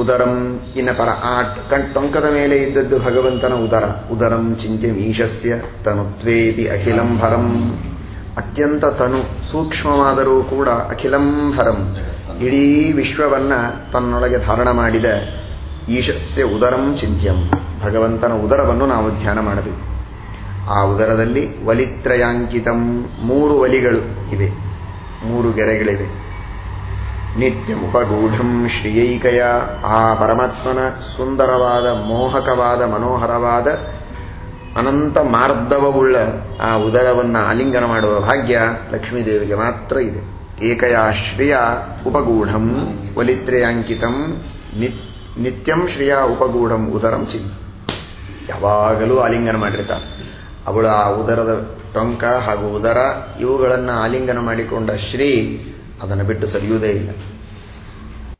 ಉದರಂ ಇನ್ನಪರ ಆ ಕಣ್ ಟೊಂಕದ ಮೇಲೆ ಇದ್ದದ್ದು ಭಗವಂತನ ಉದರ. ಉದರಂ ಚಿಂತೆ ಮೀಶಸ್ಯ ತನುತ್ವೇತಿ ಅಖಿಲಂಭರಂ. ಅತ್ಯಂತ ತನು ಸೂಕ್ಷ್ಮವಾದರೂ ಕೂಡ ಅಖಿಲಂಭರಂ. ಇಡೀ ವಿಶ್ವವನ್ನ ತನ್ನೊಳಗೆ ಧಾರಣ ಮಾಡಿದ ಈಶಸ್ಯ ಉದರಂ ಚಿಂತ್ಯಂ. ಭಗವಂತನ ಉದರವನ್ನು ನಾವು ಧ್ಯಾನ ಮಾಡಬೇಕು. ಆ ಉದರದಲ್ಲಿ ವಲಿತ್ರಯಾಂಕಿತಂ ಮೂರು ವಲಿಗಳು ಇವೆ. ಮೂರು ಗೆರೆಗಳಿವೆ. ನಿತ್ಯ ಉಪಗೂಢಂ ಶ್ರೀಯೈಕಯ ಆ ಪರಮಾತ್ಮನ ಸುಂದರವಾದ ಮೋಹಕವಾದ ಮನೋಹರವಾದ ಅನಂತ ಮಾರ್ಧವವುಳ್ಳ ಆ ಉದರವನ್ನ ಆಲಿಂಗನ ಮಾಡುವ ಭಾಗ್ಯ ಲಕ್ಷ್ಮೀದೇವಿಗೆ ಮಾತ್ರ ಇದೆ. ಏಕಯಾ ಶ್ರಿಯ ಉಪಗೂಢಂ ವಲಿತ್ರೆಯಾಂಕಿತಂ ನಿತ್ಯಂ ಶ್ರಿಯ ಉಪಗೂಢಂ ಉದರಂ ಚಿನ್. ಯಾವಾಗಲೂ ಆಲಿಂಗನ ಮಾಡಿರ್ತಾರೆ ಅವಳು ಆ ಉದರದ ಟೊಂಕ ಹಾಗೂ ಉದರ ಇವುಗಳನ್ನು ಆಲಿಂಗನ ಮಾಡಿಕೊಂಡ ಶ್ರೀ ಅದನ್ನು ಬಿಟ್ಟು ಸರಿಯುವುದೇ ಇಲ್ಲ.